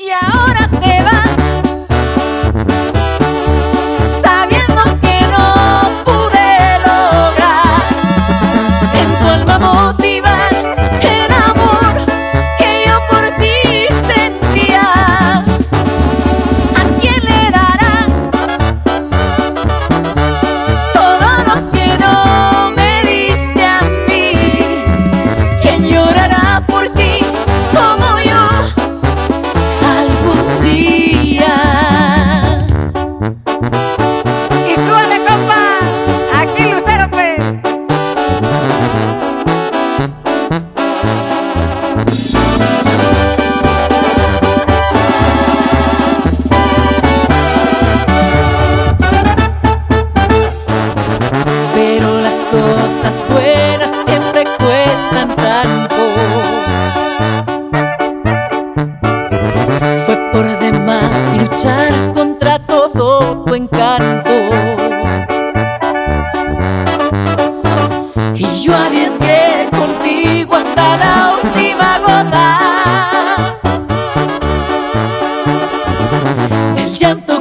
Y ahora te buenas siempre cuestan tanto. Fue por demás luchar contra todo tu encanto. Y yo arriesgué contigo hasta la última gota. El llanto